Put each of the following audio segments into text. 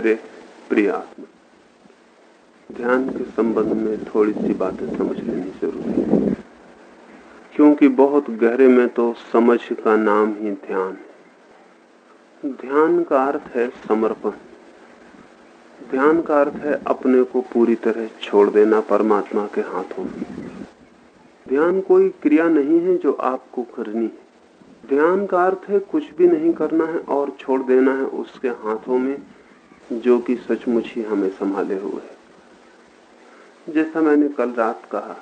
मेरे प्रिय आत्मा, ध्यान के संबंध में थोड़ी सी बातें समझ लेनी ज़रूरी है। क्योंकि बहुत गहरे में तो समझ का नाम ही ध्यान है। ध्यान का अर्थ है समर्पण। ध्यान का अर्थ है अपने को पूरी तरह छोड़ देना परमात्मा के हाथों में। ध्यान कोई क्रिया नहीं है जो आपको करनी है। ध्यान का अर्थ है कुछ भी नहीं करना है और छोड़ देना है उसके हाथों में जो कि सचमुच ही हमें संभाले हुए है। जैसा मैंने कल रात कहा,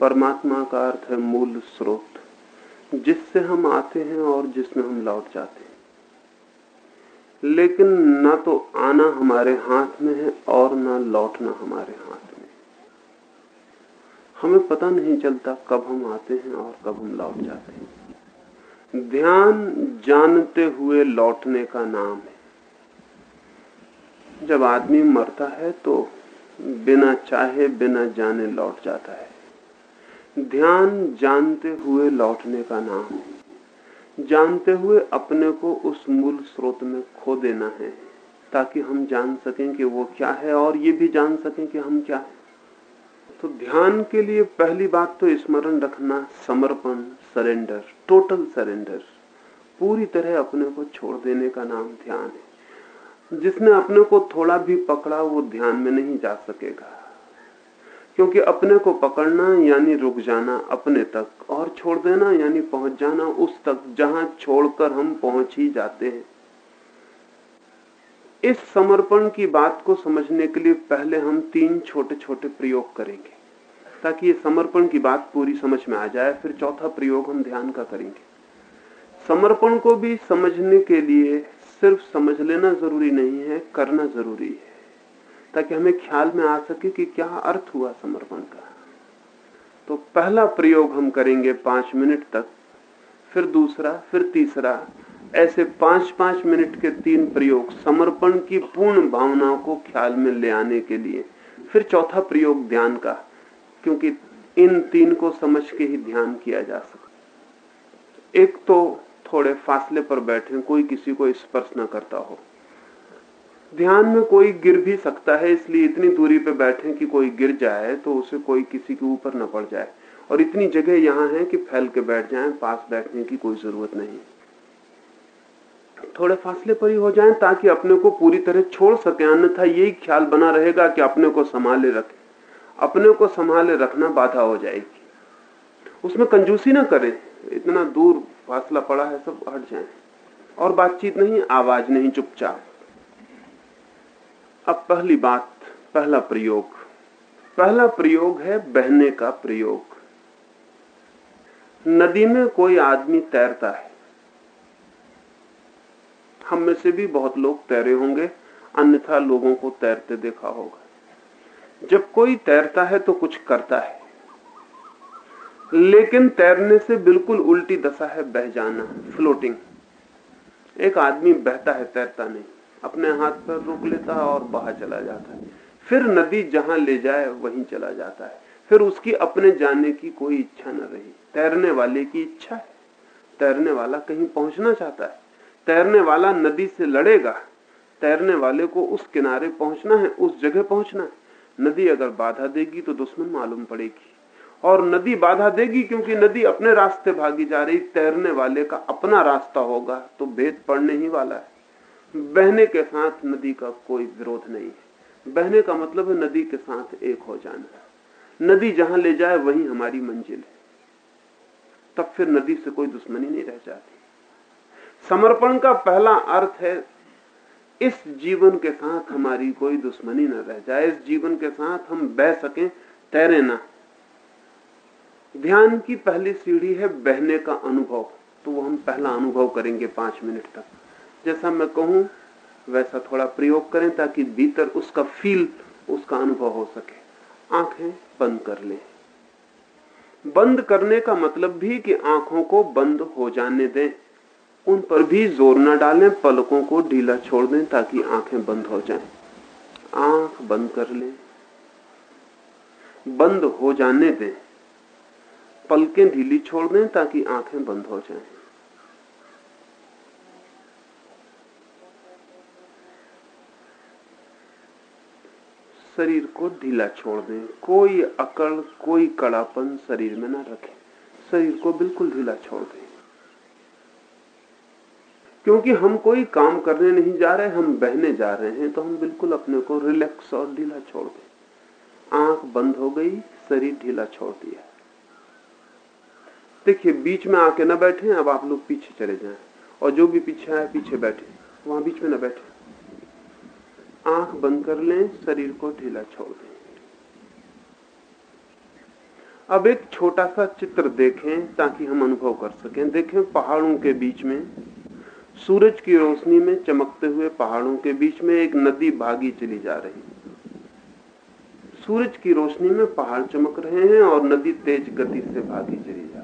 परमात्मा का अर्थ है मूल स्रोत, जिससे हम आते हैं और जिसमें हम लौट जाते हैं। लेकिन ना तो आना हमारे हाथ में है और ना लौटना हमारे हाथ में हमें पता नहीं चलता कब हम आते हैं और कब हम लौट जाते हैं। ध्यान जानते हुए लौटने का नाम है। जब आदमी मरता है तो बिना चाहे, बिना जाने लौट जाता है। ध्यान जानते हुए लौटने का नाम है। जानते हुए अपने को उस मूल स्रोत में खो देना है, ताकि हम जान सकें कि वो क्या है और ये भी जान सकें कि हम क्या है। तो ध्यान के लिए पहली बात तो स्मरण रखना, समर्पण सरेंडर टोटल सरेंडर पूरी तरह अपने को छोड़ देने का नाम ध्यान है। जिसने अपने को थोड़ा भी पकड़ा, वो ध्यान में नहीं जा सकेगा। क्योंकि अपने को पकड़ना यानी रुक जाना अपने तक और छोड़ देना यानी पहुँच जाना उस तक, जहाँ छोड़कर हम पहुँच ही जाते हैं। इस समर्पण की बात को समझने के लिए पहले हम तीन छोटे छोटे प्रयोग करेंगे, ताकि ये समर्पण की बात पूरी समझ में आ जाए, फिर चौथा प्रयोग हम ध्यान का करेंगे। समर्पण को भी समझने के लिए सिर्फ़ समझ लेना ज़रूरी नहीं है, करना ज़रूरी है। ताकि हमें ख्याल में आ सके कि क्या अर्थ हुआ समर्पण का। तो पहला प्रयोग हम करेंगे पाँच मिनट तक, फिर दूसरा, फिर तीसरा। ऐसे पाँच पाँच मिनट के तीन प्रयोग समर्पण की पूर्ण भावना को ख्याल में ले आने के लिए। फिर चौथा प्रयोग ध्यान का, क्योंकि इन तीन को समझ के ही ध्यान किया जा सकता एक तो थोड़े फासले पर बैठे कोई किसी को स्पर्श न करता हो। ध्यान में कोई गिर भी सकता है, इसलिए इतनी दूरी पे बैठे कि कोई गिर जाए तो उसे कोई किसी के ऊपर न पड़ जाए। और इतनी जगह यहाँ है कि फैल के बैठ जाएँ, पास बैठने की कोई ज़रूरत नहीं। थोड़े फासले पर ही हो जाएँ, ताकि अपने को पूरी तरह छोड़ सके। अन्यथा यही ख्याल बना रहेगा कि अपने को संभाले रखे। अपने को संभाले रखना बाधा हो जाएगी। उसमें कंजूसी ना करें, इतना दूर फासला पड़ा है, सब हट जाए। और बातचीत नहीं, आवाज़ नहीं, चुपचाप। अब पहली बात, पहला प्रयोग। पहला प्रयोग है बहने का प्रयोग। नदी में कोई आदमी तैरता है। हम में से भी बहुत लोग तैरे होंगे, अन्यथा लोगों को तैरते देखा होगा। जब कोई तैरता है तो कुछ करता है। लेकिन तैरने से बिल्कुल उल्टी दशा है बह जाना फ्लोटिंग एक आदमी बहता है, तैरता नहीं। अपने हाथ पर रोक लेता है और बाहर चला जाता है। फिर नदी जहाँ ले जाए, वहीं चला जाता है। फिर उसकी अपने जाने की कोई इच्छा न रही। तैरने वाले की इच्छा है। तैरने वाला कहीं पहुँचना चाहता है। तैरने वाला नदी से लड़ेगा। तैरने वाले को उस किनारे पहुँचना है, उस जगह पहुँचना है। नदी अगर बाधा देगी तो दुश्मन मालूम पड़ेगी। और नदी बाधा देगी क्योंकि नदी अपने रास्ते भागी जा रही, तैरने वाले का अपना रास्ता होगा तो भेद पड़ने ही वाला है। बहने के साथ नदी का कोई विरोध नहीं है। बहने का मतलब है नदी के साथ एक हो जाना। नदी जहाँ ले जाए, वही हमारी मंजिल है। तब फिर नदी से कोई दुश्मनी नहीं रह जाती। समर्पण का पहला अर्थ है, इस जीवन के साथ हमारी कोई दुश्मनी न रह जाए। इस जीवन के साथ हम बह सकें, तैरे ना। ध्यान की पहली सीढ़ी है बहने का अनुभव। तो वो हम पहला अनुभव करेंगे पाँच मिनट तक। जैसा मैं कहूँ, वैसा थोड़ा प्रयोग करें ताकि भीतर उसका फील उसका अनुभव हो सके। आँखें बंद कर लें। बंद करने का मतलब भी कि आँखों को बंद हो जाने दें। उन पर भी ज़ोर न डालें, पलकों को ढीला छोड़ दें ताकि आँखें बंद हो जाएँ। आँख बंद कर लें। बंद हो जाने दें। पलकें ढीली छोड़ दें ताकि आँखें बंद हो जाएँ। शरीर को ढीला छोड़ दें। कोई अकड़, कोई कड़ापन शरीर में ना रखें। शरीर को बिल्कुल ढीला छोड़ दें। क्योंकि हम कोई काम करने नहीं जा रहे, हम बहने जा रहे हैं तो हम बिल्कुल अपने को रिलैक्स और ढीला छोड़ दें। आँख बंद हो गई, शरीर ढीला छोड़ दिया। देखिए, बीच में आके ना बैठे अब आप लोग पीछे चले जाएँ। और जो भी पीछे आए, पीछे बैठे। वहाँ बीच में ना बैठे। आँख बंद कर लें, शरीर को ढीला छोड़ दें। अब एक छोटा सा चित्र देखें, ताकि हम अनुभव कर सकें। देखें, पहाड़ों के बीच में, सूरज की रोशनी में चमकते हुए पहाड़ों के बीच में एक नदी भागी चली जा रही। सूरज की रोशनी में पहाड़ चमक रहे हैं और नदी तेज गति से भागी चली जा रही।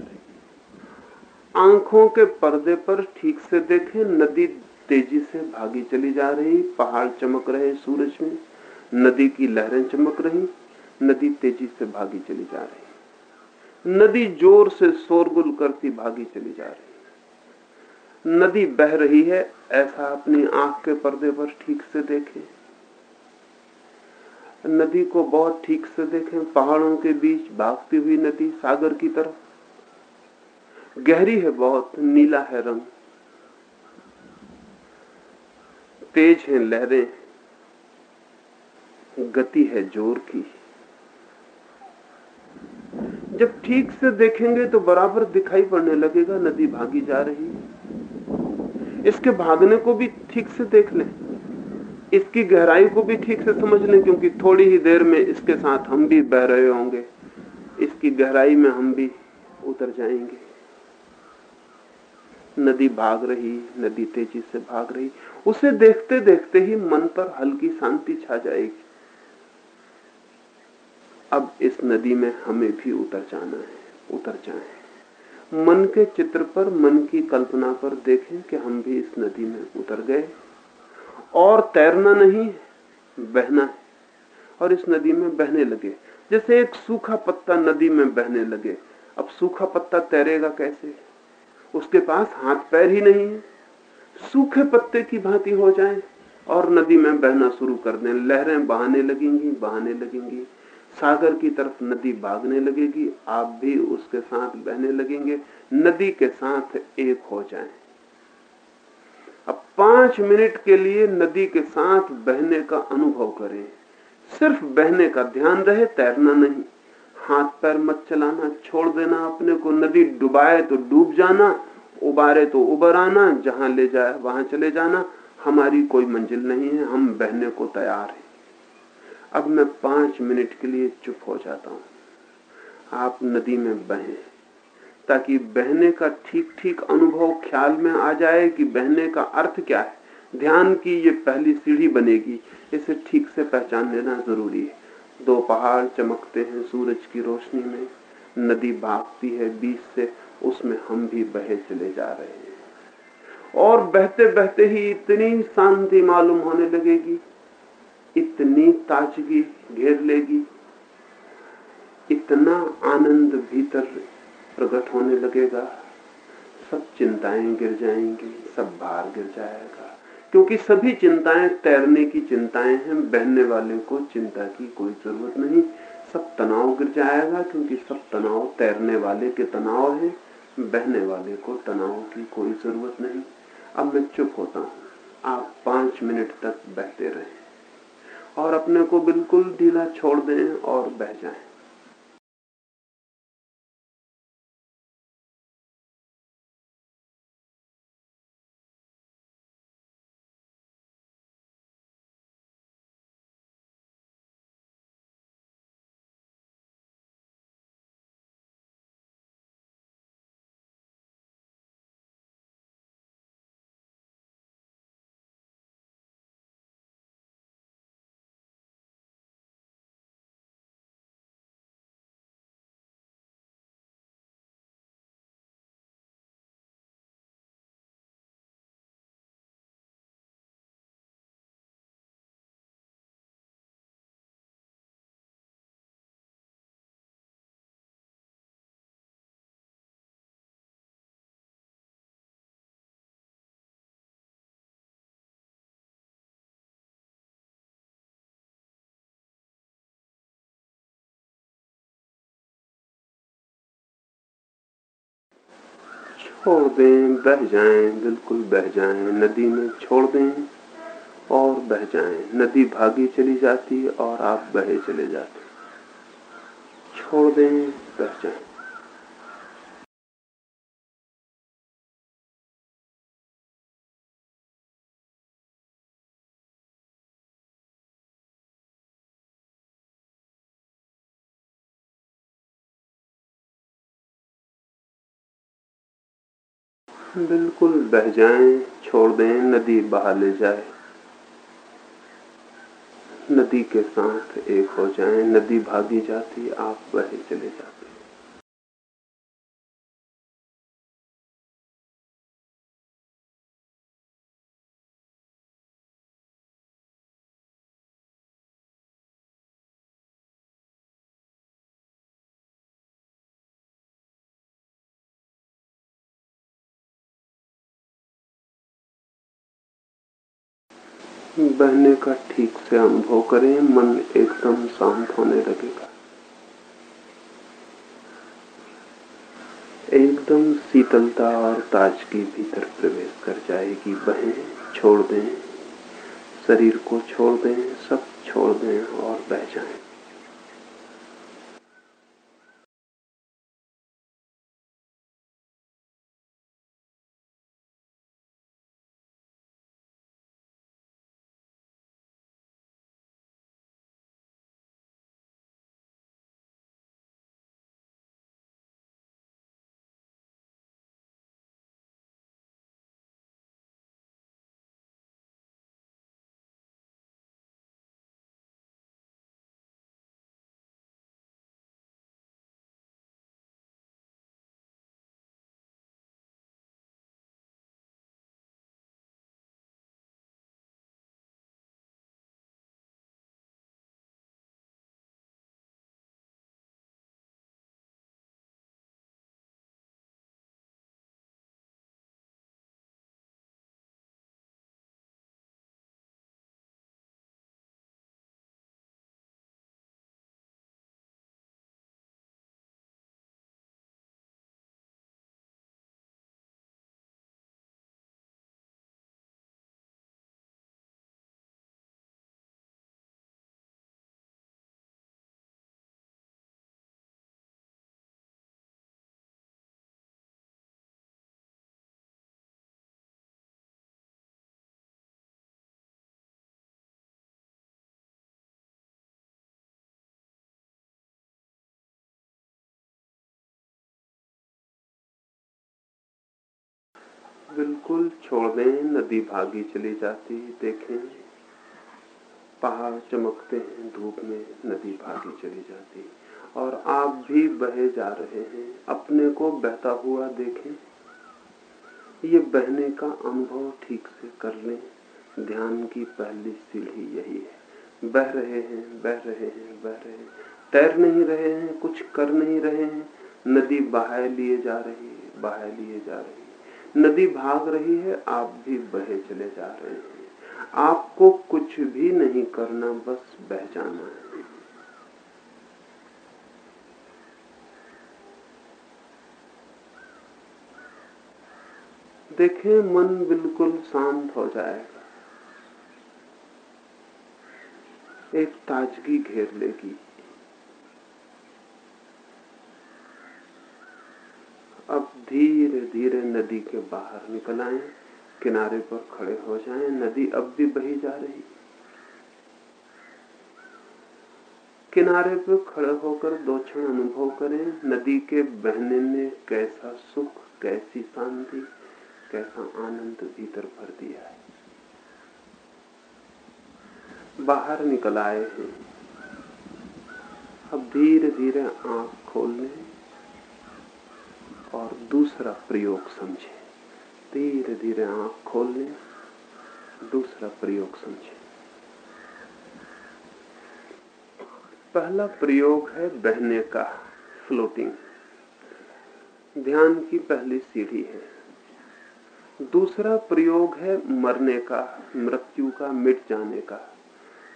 आँखों के पर्दे पर ठीक से देखें, नदी तेज़ी से भागी चली जा रही, पहाड़ चमक रहे सूरज में, नदी की लहरें चमक रही, नदी तेज़ी से भागी चली जा रही। नदी ज़ोर से शोरगुल करती भागी चली जा रही। नदी बह रही है, ऐसा अपनी आँख के पर्दे पर ठीक से देखें। नदी को बहुत ठीक से देखें, पहाड़ों के बीच भागती हुई नदी सागर की तरफ़। गहरी है बहुत, नीला है रंग। तेज है लहरें, गति है ज़ोर की। जब ठीक से देखेंगे तो बराबर दिखाई पड़ने लगेगा, नदी भागी जा रही है। इसके भागने को भी ठीक से देख लें। इसकी गहराई को भी ठीक से समझ लें, क्योंकि थोड़ी ही देर में इसके साथ हम भी बह रहे होंगे। इसकी गहराई में हम भी उतर जाएँगे। नदी भाग रही, नदी तेज़ी से भाग रही। उसे देखते देखते ही मन पर हल्की शांति छा जाएगी। अब इस नदी में हमें भी उतर जाना है, उतर जाए। मन के चित्र पर, मन की कल्पना पर देखें कि हम भी इस नदी में उतर गए। और तैरना नहीं बहना है। और इस नदी में बहने लगे। जैसे एक सूखा पत्ता नदी में बहने लगे। अब सूखा पत्ता तैरेगा कैसे? उसके पास हाथ पैर ही नहीं है। सूखे पत्ते की भांति हो जाए और नदी में बहना शुरू कर दें। लहरें बहाने लगेंगी बहाने लगेंगी। सागर की तरफ़ नदी भागने लगेगी, आप भी उसके साथ बहने लगेंगे। नदी के साथ एक हो जाएँ। अब पाँच मिनट के लिए नदी के साथ बहने का अनुभव करें। सिर्फ़ बहने का ध्यान रहे, तैरना नहीं। हाथ पैर मत चलाना, छोड़ देना अपने को। नदी डुबाए तो डूब जाना, उबारे तो उबर आना, जहाँ ले जाए वहाँ चले जाना। हमारी कोई मंजिल नहीं है, हम बहने को तैयार हैं। अब मैं पाँच मिनट के लिए चुप हो जाता हूँ। आप नदी में बहें, ताकि बहने का ठीक ठीक अनुभव ख्याल में आ जाए कि बहने का अर्थ क्या है। ध्यान की ये पहली सीढ़ी बनेगी, इसे ठीक से पहचान लेना ज़रूरी है। दो पहाड़ चमकते हैं सूरज की रोशनी में। नदी भागती है, बीच से उसमें हम भी बहे चले जा रहे हैं। और बहते बहते ही इतनी शांति मालूम होने लगेगी। इतनी ताजगी घेर लेगी। इतना आनंद भीतर प्रकट होने लगेगा। सब चिंताएँ गिर जाएँगी, सब भार गिर जाएगा। क्योंकि सभी चिंताएँ तैरने की चिंताएँ हैं, बहने वाले को चिंता की कोई ज़रूरत नहीं। सब तनाव गिर जाएगा क्योंकि सब तनाव तैरने वाले के तनाव है, बहने वाले को तनाव की कोई ज़रूरत नहीं। अब मैं चुप होता हूँ। आप पाँच मिनट तक बहते रहें और अपने को बिल्कुल ढीला छोड़ दें और बह जाएँ। छोड़ दें, बह जाएँ, बिल्कुल बह जाएँ, नदी में छोड़ दें और बह जाएँ। नदी भागी चली जाती और आप बहे चले जाते। छोड़ दें, बह जाएँ। बिल्कुल बह जाए, छोड़ दें, नदी बहा ले जाए। नदी के साथ एक हो जाए, नदी भागी जाती, आप बहे चले जाते। बहने का ठीक से अनुभव करें, मन एकदम शांत होने लगेगा। एकदम शीतलता और ताजगी भीतर प्रवेश कर जाएगी। बहें, छोड़ दें, शरीर को छोड़ दें, सब छोड़ दें और बह जाएँ। बिल्कुल छोड़ दें, नदी भागी चली जाती है देखें। पहाड़ चमकते हैं, धूप में नदी भागी चली जाती। और आप भी बहे जा रहे हैं, अपने को बहता हुआ देखें। ये बहने का अनुभव ठीक से कर लें। ध्यान की पहली सीढ़ी यही है। बह रहे हैं, बह रहे हैं, बह रहे हैं। तैर नहीं रहे हैं, कुछ कर नहीं रहे हैं। नदी बहाए लिए जा रही है, बहाए लिए जा रही है। नदी भाग रही है, आप भी बहे चले जा रहे हैं। आपको कुछ भी नहीं करना, बस बह जाना है। देखें, मन बिल्कुल शांत हो जाएगा। एक ताजगी घेर लेगी अब धीरे धीरे नदी के बाहर निकल आए, किनारे पर खड़े हो जाएँ। नदी अब भी बही जा रही। किनारे पर खड़े होकर दो क्षण अनुभव करें, नदी के बहने में कैसा सुख, कैसी शांति, कैसा आनंद भीतर भर दिया है। बाहर निकल आए हैं। अब धीरे धीरे आँख खोलने और दूसरा प्रयोग समझे। धीरे धीरे आँख खोल लें दूसरा प्रयोग समझे। पहला प्रयोग है बहने का फ्लोटिंग ध्यान की पहली सीढ़ी है। दूसरा प्रयोग है मरने का, मृत्यु का, मिट जाने का।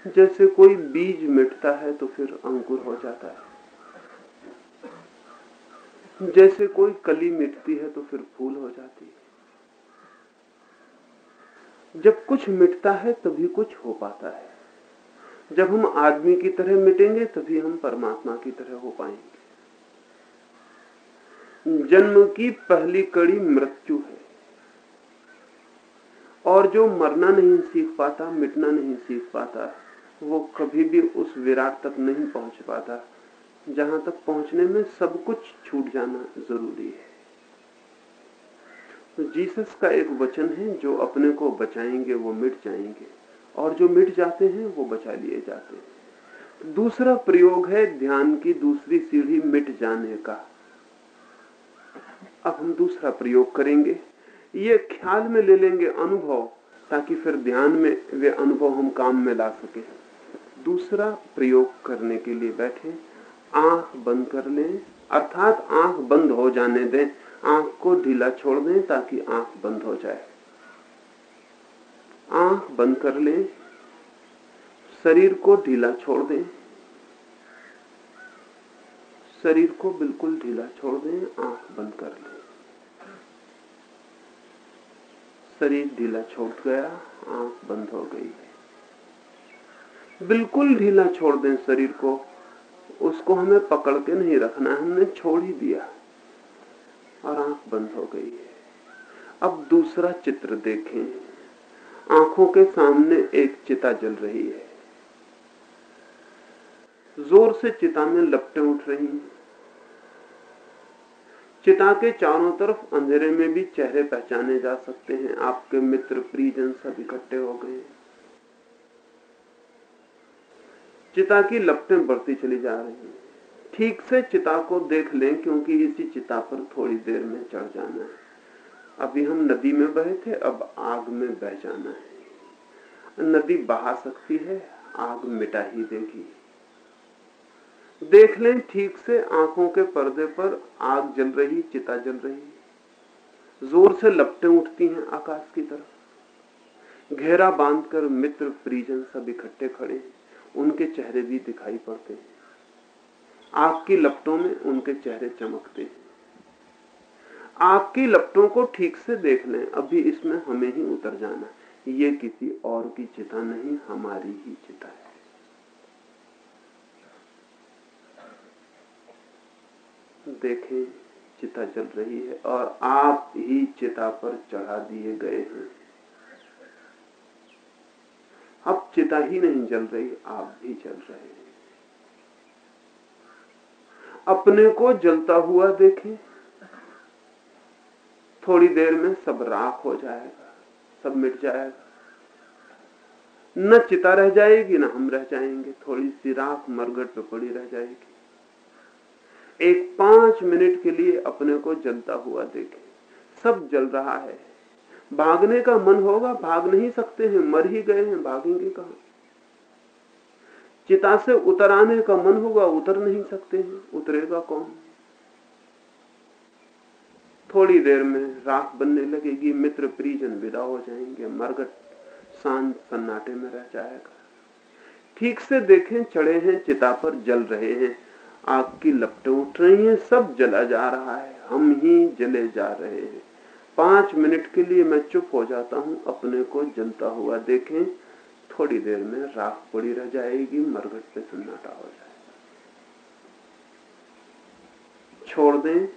जैसे कोई बीज मिटता है तो फिर अंकुर हो जाता है। जैसे कोई कली मिटती है तो फिर फूल हो जाती है। जब कुछ मिटता है, तभी कुछ हो पाता है। जब हम आदमी की तरह मिटेंगे, तभी हम परमात्मा की तरह हो पाएँगे। जन्म की पहली कड़ी मृत्यु है। और जो मरना नहीं सीख पाता, मिटना नहीं सीख पाता, वो कभी भी उस विराट तक नहीं पहुँच पाता। जहाँ तक पहुँचने में सब कुछ छूट जाना ज़रूरी है। तो जीसस का एक वचन है, जो अपने को बचाएँगे, वो मिट जाएँगे। और जो मिट जाते हैं, वो बचा लिए जाते हैं। दूसरा प्रयोग है ध्यान की दूसरी सीढ़ी मिट जाने का। अब हम दूसरा प्रयोग करेंगे। ये ख्याल में ले लेंगे अनुभव, ताकि फिर ध्यान में वे अनुभव हम काम में ला सके। दूसरा प्रयोग करने के लिए बैठे। आँख बंद कर लें, अर्थात आँख बंद हो जाने दें। आँख को ढीला छोड़ दें ताकि आँख बंद हो जाए। आँख बंद कर लें, शरीर को ढीला छोड़ दें। शरीर को बिल्कुल ढीला छोड़ दें, आँख बंद कर लें। शरीर ढीला छोड़ गया, आँख बंद हो गई बिल्कुल ढीला छोड़ दें शरीर को। उसको हमें पकड़ के नहीं रखना हमने छोड़ ही दिया। और आँख बंद हो गई है। अब दूसरा चित्र देखें। आँखों के सामने एक चिता जल रही है। ज़ोर से चिता में लपटे उठ रही हैं। चिता के चारों तरफ़ अंधेरे में भी चेहरे पहचाने जा सकते हैं। आपके मित्र, प्रियजन सब इकट्ठे हो गए। चिता की लपटें बढ़ती चली जा रही हैं। ठीक से चिता को देख लें, क्योंकि इसी चिता पर थोड़ी देर में चढ़ जाना है। अभी हम नदी में बहे थे, अब आग में बह जाना है। नदी बहा सकती है, आग मिटा ही देगी। देख लें, ठीक से आँखों के पर्दे पर आग जल रही, चिता जल रही। ज़ोर से लपटें उठती हैं आकाश की तरफ़। घेरा बांधकर मित्र परिजन सब इकट्ठे खड़े हैं। उनके चेहरे भी दिखाई पड़ते हैं। आग की लपटों में उनके चेहरे चमकते हैं। आग की लपटों को ठीक से देख लें, अभी इसमें हमें ही उतर जाना ये किसी और की चिता नहीं, हमारी ही चिता है। देखें, चिता जल रही है और आप ही चिता पर चढ़ा दिए गए हैं। अब चिता ही नहीं जल रही, आप भी जल रहे हैं। अपने को जलता हुआ देखें, थोड़ी देर में सब राख हो जाएगा, सब मिट जाएगा। न चिता रह जाएगी, न हम रह जाएँगे, थोड़ी सी राख मरगट पे पड़ी रह जाएगी। एक पाँच मिनट के लिए अपने को जलता हुआ देखे, सब जल रहा है। भागने का मन होगा, भाग नहीं सकते हैं, मर ही गए हैं, भागेंगे कहा? चिता से उतर आने का मन होगा, उतर नहीं सकते हैं, उतरेगा कौन? थोड़ी देर में राख बनने लगेगी, मित्र परिजन विदा हो जाएँगे, मरगट शांत सन्नाटे में रह जाएगा। ठीक से देखें, चढ़े हैं, चिता पर जल रहे हैं, आग की लपटें उठ रही हैं, सब जला जा रहा है, हम ही जले जा रहे हैं। पाँच मिनट के लिए मैं चुप हो जाता हूँ, अपने को जलता हुआ देखें, थोड़ी देर में राख पड़ी रह जाएगी, मरघट पे सन्नाटा हो जाएगा। छोड़ दें,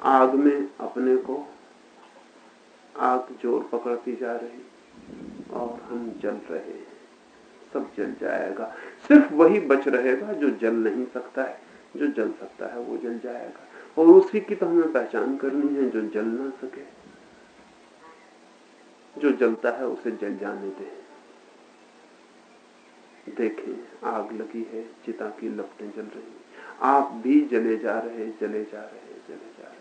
आग में अपने को आग ज़ोर पकड़ती जा रही, और हम जल रहे हैं, सब जल जाएगा। सिर्फ़ वही बच रहेगा जो जल नहीं सकता है, जो जल सकता है वो जल जाएगा। और उसी की तो हमें पहचान करनी है जो जल ना सके। जो जलता है उसे जल जाने दे। देखें, आग लगी है, चिता की लपटें जल रही आप भी जले जा रहे जले जा रहे जले जा रहे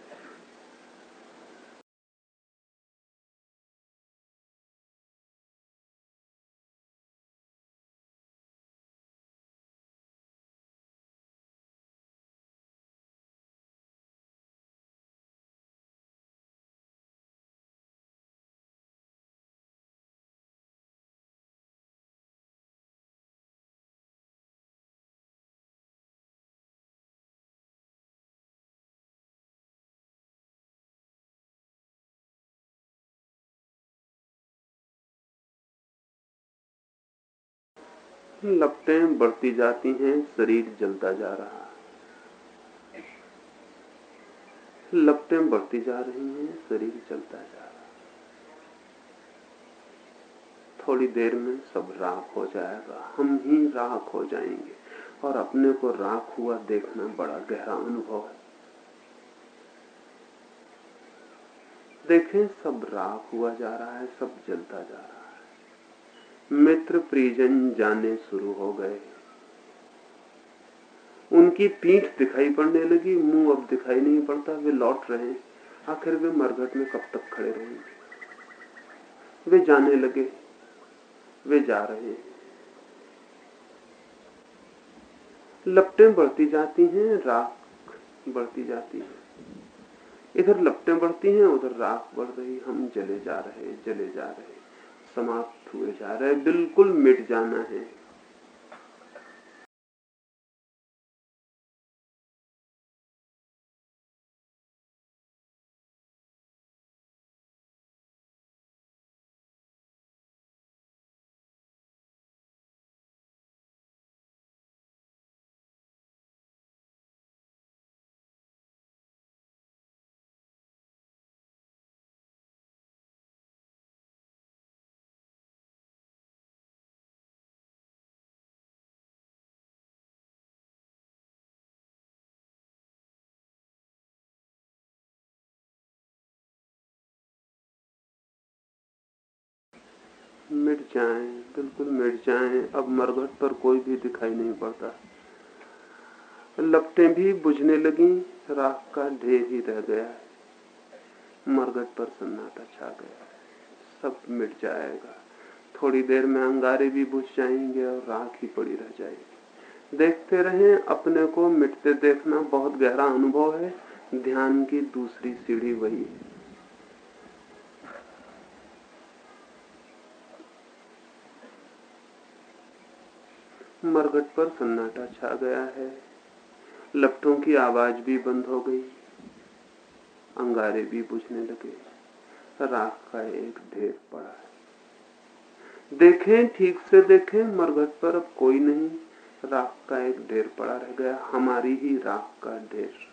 लपटें बढ़ती जाती हैं, शरीर जलता जा रहा है। लपटें बढ़ती जा रही हैं, शरीर जलता जा रहा है। थोड़ी देर में सब राख हो जाएगा। हम ही राख हो जाएँगे और अपने को राख हुआ देखना बड़ा गहरा अनुभव है। देखें, सब राख हुआ जा रहा है, सब जलता जा रहा है। मित्र परिजन जाने शुरू हो गए। उनकी पीठ दिखाई पड़ने लगी, मुँह अब दिखाई नहीं पड़ता, वे लौट रहे आखिर वे मरघट में कब तक खड़े रहेंगे? वे जाने लगे, वे जा रहे हैं। लपटें बढ़ती जाती हैं, राख बढ़ती जाती है। इधर लपटें बढ़ती हैं, उधर राख बढ़ रही, हम जले जा रहे जले जा रहे समाप्त हुए जा रहे बिल्कुल मिट जाना है। मिट जाएँ, बिल्कुल मिट जाएँ। अब मरघट पर कोई भी दिखाई नहीं पड़ता। लपटें भी बुझने लगी राख का ढेर ही रह गया। मरघट पर सन्नाटा छा गया। सब मिट जाएगा। थोड़ी देर में अंगारे भी बुझ जाएँगे और राख ही पड़ी रह जाएगी। देखते रहें अपने को मिटते देखना बहुत गहरा अनुभव है। ध्यान की दूसरी सीढ़ी वही है। मरघट पर सन्नाटा छा गया है। लपटों की आवाज़ भी बंद हो गई। अंगारे भी बुझने लगे। राख का एक ढेर पड़ा है। देखें, ठीक से देखें मरघट पर अब कोई नहीं। राख का एक ढेर पड़ा रह गया। हमारी ही राख का ढेर।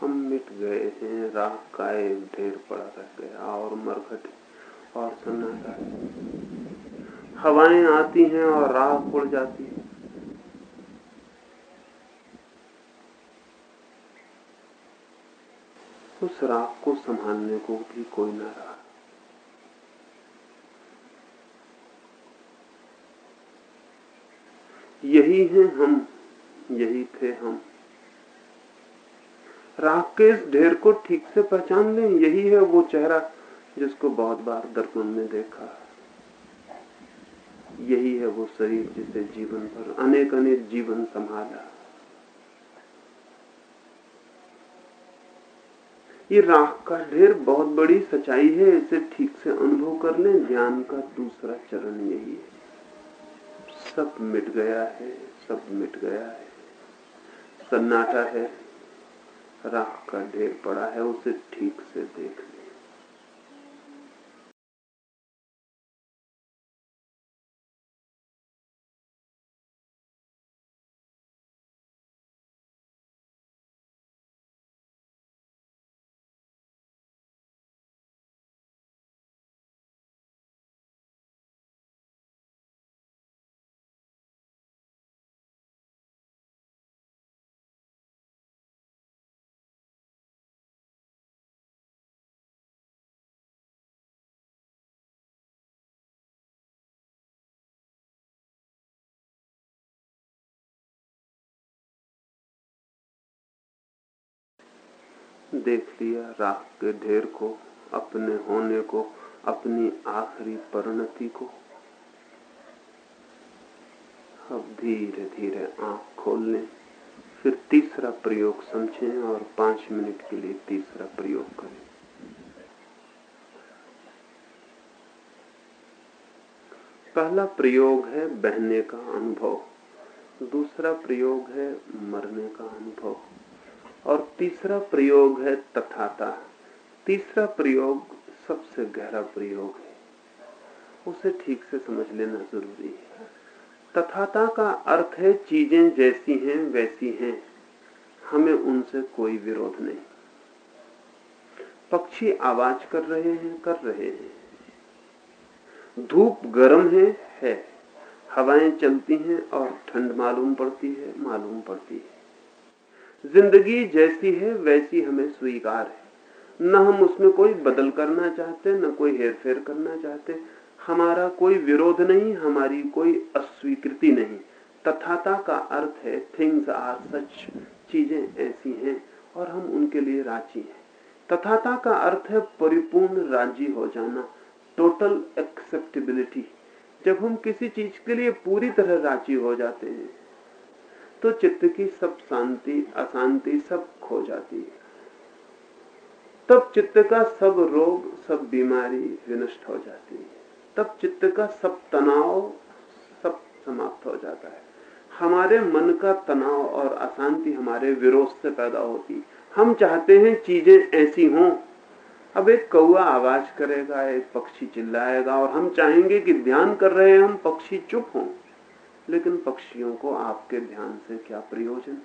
हम मिट गए हैं, राख का एक ढेर पड़ा रह गया और मरघट और सन्नाटा हवाएँ आती हैं और राख उड़ जाती है। उस राख को संभालने को भी कोई ना रहा। यही है हम, यही थे हम। राख के इस ढेर को ठीक से पहचान लें, यही है वो चेहरा जिसको बहुत बार दर्पण में देखा यही है वो शरीर जिसे जीवन भर अनेक अनेक जीवन संभाला ये राख का ढेर बहुत बड़ी सच्चाई है, इसे ठीक से अनुभव कर लें ज्ञान का दूसरा चरण यही है। सब मिट गया है, सब मिट गया है। सन्नाटा है राख का ढेर पड़ा है उसे ठीक से देख देख लिया राख के ढेर को, अपने होने को, अपनी आखिरी परिणति को। अब धीरे धीरे आँख खोल लें फिर तीसरा प्रयोग समझें और पाँच मिनट के लिए तीसरा प्रयोग करें। पहला प्रयोग है बहने का अनुभव, दूसरा प्रयोग है मरने का अनुभव। और तीसरा प्रयोग है तथाता। तीसरा प्रयोग सबसे गहरा प्रयोग है। उसे ठीक से समझ लेना ज़रूरी है। तथाता का अर्थ है, चीज़ें जैसी हैं, वैसी हैं। हमें उनसे कोई विरोध नहीं। पक्षी आवाज़ कर रहे हैं, कर रहे हैं। धूप गर्म है है। हवाएँ चलती हैं और ठंड मालूम पड़ती है, मालूम पड़ती है। ज़िंदगी जैसी है, वैसी हमें स्वीकार है। न हम उसमें कोई बदल करना चाहते, न कोई हेर फेर करना चाहते। हमारा कोई विरोध नहीं, हमारी कोई अस्वीकृति नहीं। तथाता का अर्थ है थिंग्स आर सच चीज़ें ऐसी हैं और हम उनके लिए राज़ी हैं। तथाता का अर्थ है, परिपूर्ण राज़ी हो जाना टोटल एक्सेप्टेबिलिटी जब हम किसी चीज़ के लिए पूरी तरह राज़ी हो जाते हैं तो चित्त की सब शांति, अशांति सब खो जाती है। तब चित्त का सब रोग, सब बीमारी विनष्ट हो जाती है। तब चित्त का सब तनाव, सब समाप्त हो जाता है। हमारे मन का तनाव और अशांति हमारे विरोध से पैदा होती हम चाहते हैं चीज़ें ऐसी हों। अब एक कौआ आवाज़ करेगा, एक पक्षी चिल्लाएगा और हम चाहेंगे कि ध्यान कर रहे हैं, हम पक्षी चुप हों। लेकिन पक्षियों को आपके ध्यान से क्या प्रयोजन?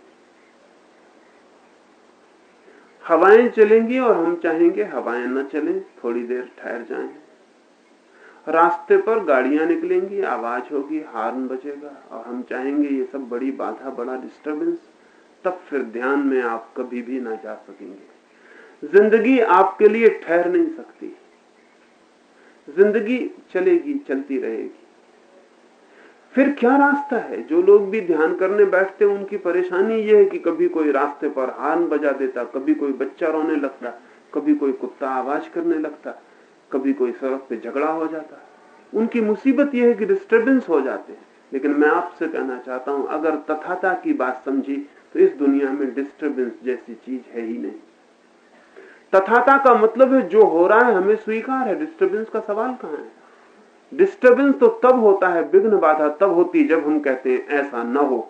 हवाएँ चलेंगी और हम चाहेंगे हवाएँ न चलें, थोड़ी देर ठहर जाएँ। रास्ते पर गाड़ियाँ निकलेंगी, आवाज़ होगी, हार्न बजेगा, और हम चाहेंगे ये सब बड़ी बाधा, बड़ा डिस्टरबेंस तब फिर ध्यान में आप कभी भी ना जा सकेंगे। ज़िंदगी आपके लिए ठहर नहीं सकती। ज़िंदगी चलेगी, चलती रहेगी। फिर क्या रास्ता है? जो लोग भी ध्यान करने बैठते उनकी परेशानी यह है कि कभी कोई रास्ते पर हान बजा देता, कभी कोई बच्चा रोने लगता, कभी कोई कुत्ता आवाज़ करने लगता, कभी कोई सड़क पे झगड़ा हो जाता। उनकी मुसीबत यह है कि डिस्टर्बेंस हो जाते हैं। लेकिन मैं आपसे कहना चाहता हूँ, अगर तथाता की बात समझी तो इस दुनिया में डिस्टर्बेंस जैसी चीज़ है ही नहीं। तथाता का मतलब है, जो हो रहा है, हमें स्वीकार है। डिस्टर्बेंस का सवाल कहाँ है? डिस्टरबेंस तो तब होता है, विघ्न बाधा तब होती जब हम कहते हैं, ऐसा न हो।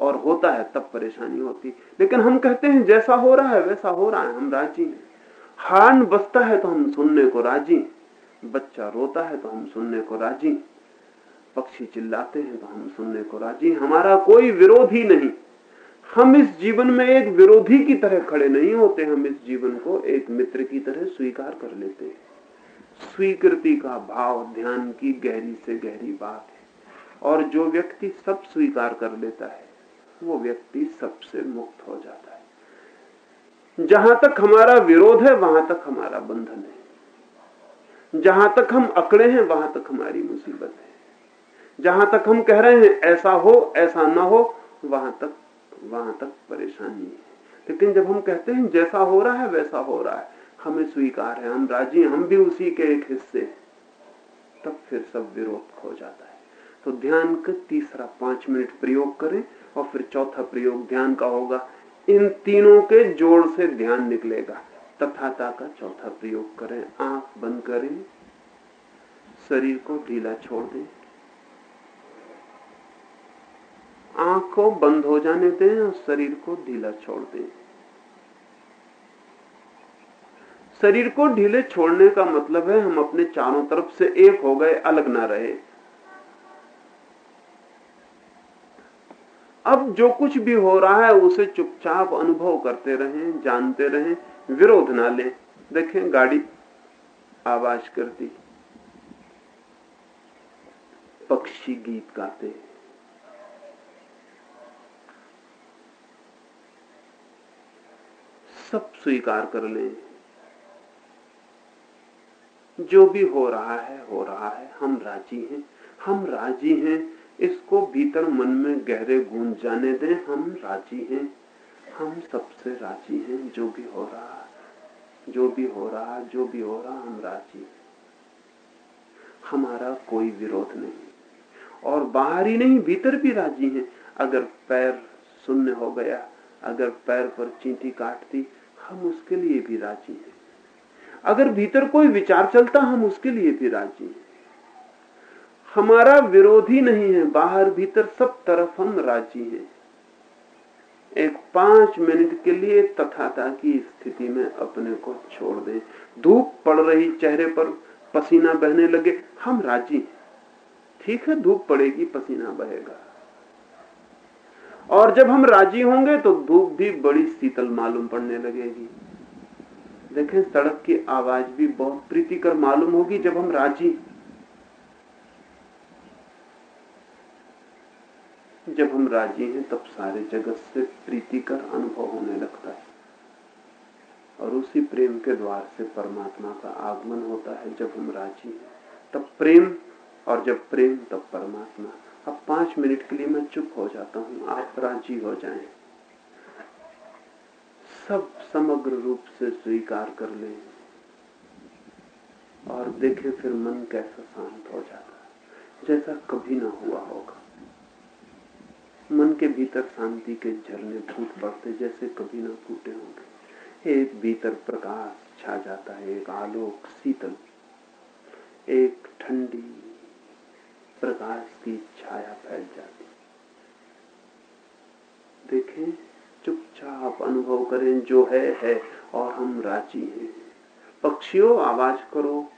और होता है, तब परेशानी होती लेकिन हम कहते हैं, जैसा हो रहा है, वैसा हो रहा है, हम राज़ी हैं। हार्न बसता है तो हम सुनने को राज़ी बच्चा रोता है तो हम सुनने को राज़ी पक्षी चिल्लाते हैं तो हम सुनने को राज़ी हमारा कोई विरोध ही नहीं। हम इस जीवन में एक विरोधी की तरह खड़े नहीं होते। हम इस जीवन को एक मित्र की तरह स्वीकार कर लेते हैं। स्वीकृति का भाव ध्यान की गहरी से गहरी बात है। और जो व्यक्ति सब स्वीकार कर लेता है, वो व्यक्ति सबसे मुक्त हो जाता है। जहाँ तक हमारा विरोध है, वहाँ तक हमारा बंधन है। जहाँ तक हम अकड़े हैं, वहाँ तक हमारी मुसीबत है। जहाँ तक हम कह रहे हैं, ऐसा हो, ऐसा ना हो, वहाँ तक वहाँ तक परेशानी है। लेकिन जब हम कहते हैं, जैसा हो रहा है, वैसा हो रहा है हमें स्वीकार है, हम राज़ी हम भी उसी के एक हिस्से तब फिर सब विरोध खो जाता है। तो ध्यान का तीसरा पाँच मिनट प्रयोग करें और फिर चौथा प्रयोग ध्यान का होगा। इन तीनों के जोड़ से ध्यान निकलेगा। तथाता का चौथा प्रयोग करें। आँख बंद करें। शरीर को ढीला छोड़ दें। आँख को बंद हो जाने दें और शरीर को ढीला छोड़ दें। शरीर को ढीले छोड़ने का मतलब है हम अपने चारों तरफ़ से एक हो गए, अलग ना रहे। अब जो कुछ भी हो रहा है, उसे चुपचाप अनुभव करते रहें, जानते रहें, विरोध ना लें। देखें, गाड़ी आवाज़ करती पक्षी गीत गाते सब स्वीकार कर लें। जो भी हो रहा है, हो रहा है, हम राज़ी हैं। हम राज़ी हैं, इसको भीतर मन में गहरे गूंज जाने दें, हम राज़ी हैं। हम सबसे राज़ी हैं, जो भी हो रहा है जो भी हो रहा है जो भी हो रहा, हम राज़ी हमारा कोई विरोध नहीं। और बाहर ही नहीं, भीतर भी राज़ी हैं। अगर पैर शून्य हो गया, अगर पैर पर चींटी काटती, हम उसके लिए भी राज़ी हैं। अगर भीतर कोई विचार चलता, हम उसके लिए भी राज़ी हैं। हमारा विरोधी नहीं है, बाहर भीतर सब तरफ़ हम राज़ी हैं। एक पाँच मिनट के लिए तथाता की स्थिति में अपने को छोड़ दें। धूप पड़ रही, चेहरे पर पसीना बहने लगे, हम राज़ी ठीक है, धूप पड़ेगी, पसीना बहेगा। और जब हम राज़ी होंगे तो धूप भी बड़ी शीतल मालूम पड़ने लगेगी। देखें, सड़क की आवाज़ भी बहुत प्रीतिकर मालूम होगी जब हम राज़ी जब हम राज़ी हैं, तब सारे जगत से प्रीतिकर अनुभव होने लगता है। और उसी प्रेम के द्वार से परमात्मा का आगमन होता है जब हम राज़ी हैं। तब प्रेम, और जब प्रेम, तब परमात्मा। अब पाँच मिनट के लिए मैं चुप हो जाता हूँ। आप राज़ी हो जाएँ। सब समग्र रूप से स्वीकार कर लें और देखें फिर मन कैसा शांत हो जाता है। जैसा कभी ना हुआ होगा। मन के भीतर शांति के झरने फूट पड़ते जैसे कभी ना फूटे होंगे। एक भीतर प्रकाश छा जाता है, एक आलोक शीतल, एक ठंडी प्रकाश की छाया फैल जाती। देखें चुपचाप अनुभव करें जो है है और हम राज़ी हैं। पक्षियों, आवाज़ करो,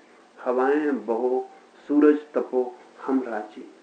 हवाएँ बहो, सूरज तपो, हम राज़ी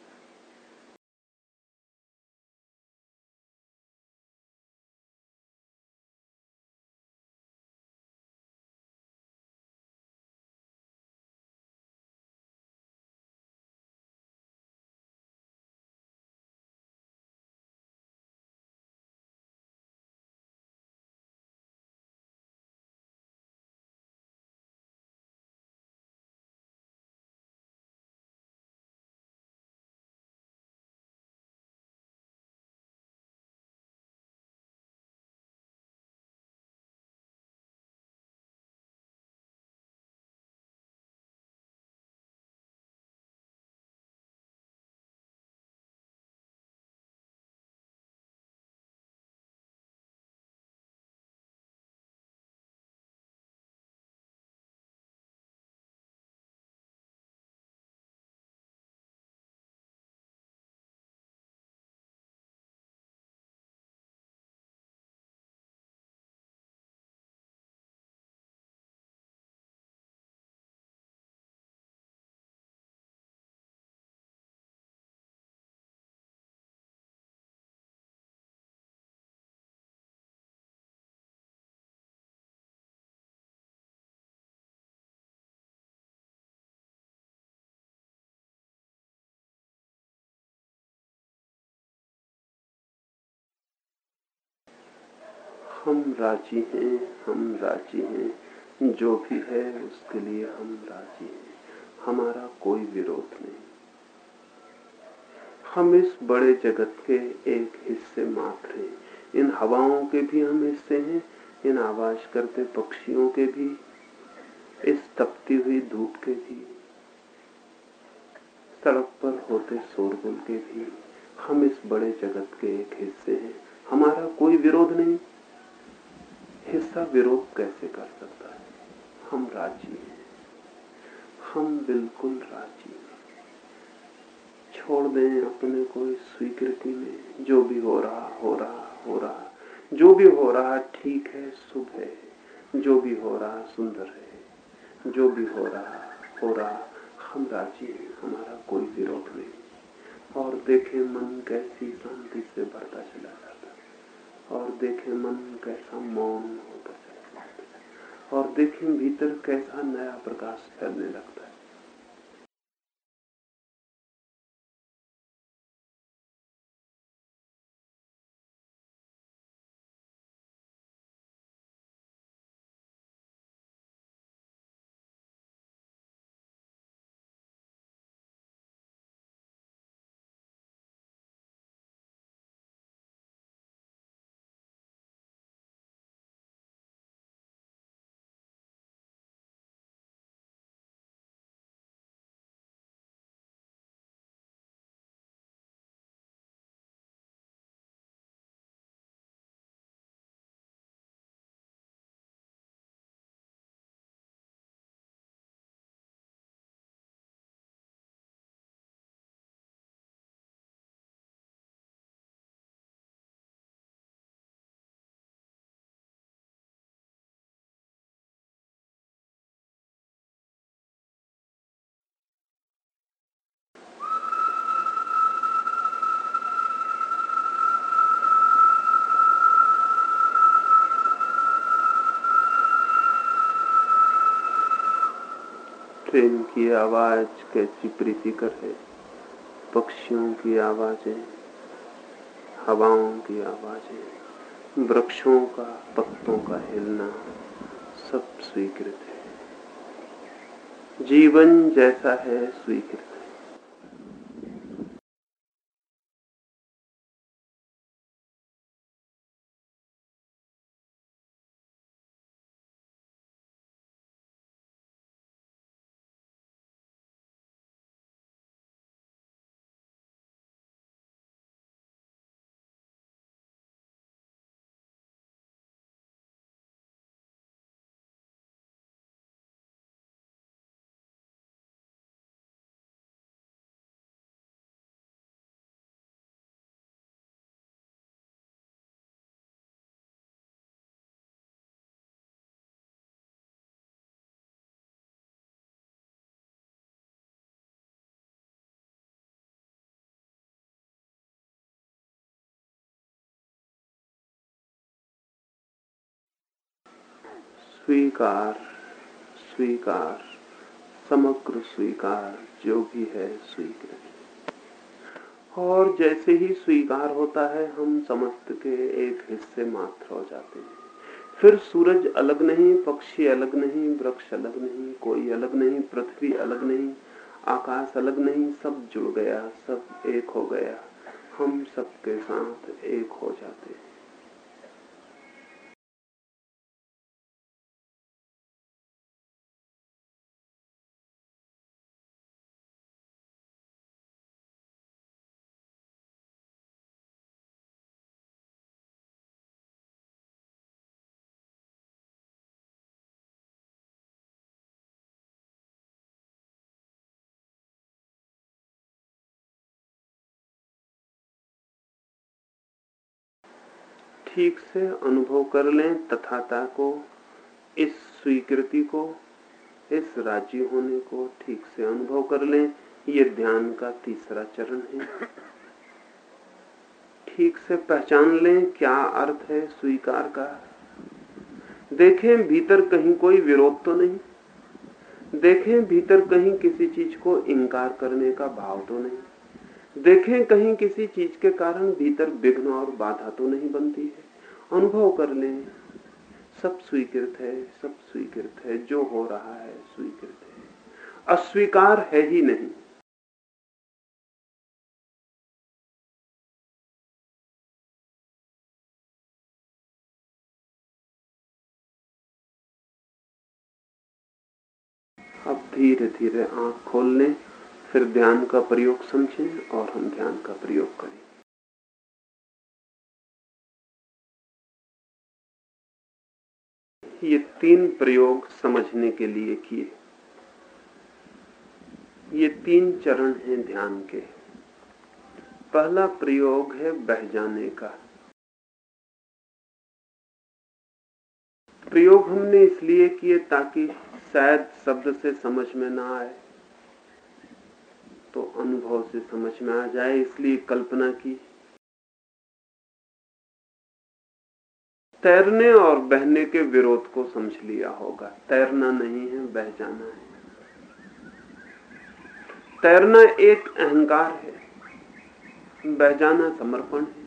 हम राज़ी हैं, हम राज़ी हैं। जो भी है, उसके लिए हम राज़ी हैं। हमारा कोई विरोध नहीं। हम इस बड़े जगत के एक हिस्से मात्र हैं। इन हवाओं के भी हम हिस्से हैं, इन आवाज़ करते पक्षियों के भी, इस तपती हुई धूप के भी, सड़क पर होते शोरगुल के भी। हम इस बड़े जगत के एक हिस्से हैं। हमारा कोई विरोध नहीं। हिस्सा विरोध कैसे कर सकता है? हम राज़ी हैं। हम बिल्कुल राज़ी हैं। छोड़ दें अपने को स्वीकृति में। जो भी हो रहा हो रहा हो रहा। जो भी हो रहा ठीक है, शुभ है। जो भी हो रहा सुंदर है। जो भी हो रहा हो रहा। हम राज़ी हैं। हमारा कोई विरोध नहीं। और देखें मन कैसी शांति से भरता चला और देखें मन कैसा मौन होता चला और देखें भीतर कैसा नया प्रकाश फैलने लगता ट्रेन की आवाज़ कैसी प्रीतिकर है? पक्षियों की आवाज़ें, हवाओं की आवाज़ें, वृक्षों का, पत्तों का हिलना सब स्वीकृत है। जीवन जैसा है स्वीकृत। स्वीकार स्वीकार, समग्र स्वीकार, जो भी है स्वीकृत। और जैसे ही स्वीकार होता है, हम समस्त के एक हिस्से मात्र हो जाते हैं। फिर सूरज अलग नहीं, पक्षी अलग नहीं, वृक्ष अलग नहीं, कोई अलग नहीं, पृथ्वी अलग नहीं, आकाश अलग नहीं, सब जुड़ गया, सब एक हो गया। हम सबके साथ एक हो जाते हैं। ठीक से अनुभव कर लें तथाता को, इस स्वीकृति को, इस राज़ी होने को ठीक से अनुभव कर लें। ये ध्यान का तीसरा चरण है। ठीक से पहचान लें क्या अर्थ है स्वीकार का। देखें भीतर कहीं कोई विरोध तो नहीं। देखें भीतर कहीं किसी चीज़ को इंकार करने का भाव तो नहीं। देखें, कहीं किसी चीज़ के कारण भीतर विघ्न और बाधा तो नहीं बनती है। अनुभव कर लें। सब स्वीकृत है, सब स्वीकृत है। जो हो रहा है, स्वीकृत है। अस्वीकार है ही नहीं। अब धीरे धीरे आँख खोल लें। फिर ध्यान का प्रयोग समझें और हम ध्यान का प्रयोग करें। ये तीन प्रयोग समझने के लिए किए। ये तीन चरण हैं ध्यान के। पहला प्रयोग है बह जाने का। प्रयोग हमने इसलिए किए ताकि शायद शब्द से समझ में ना आए। तो अनुभव से समझ में आ जाए, इसलिए कल्पना की। तैरने और बहने के विरोध को समझ लिया होगा। तैरना नहीं है, बह जाना है। तैरना एक अहंकार है, बह जाना समर्पण है।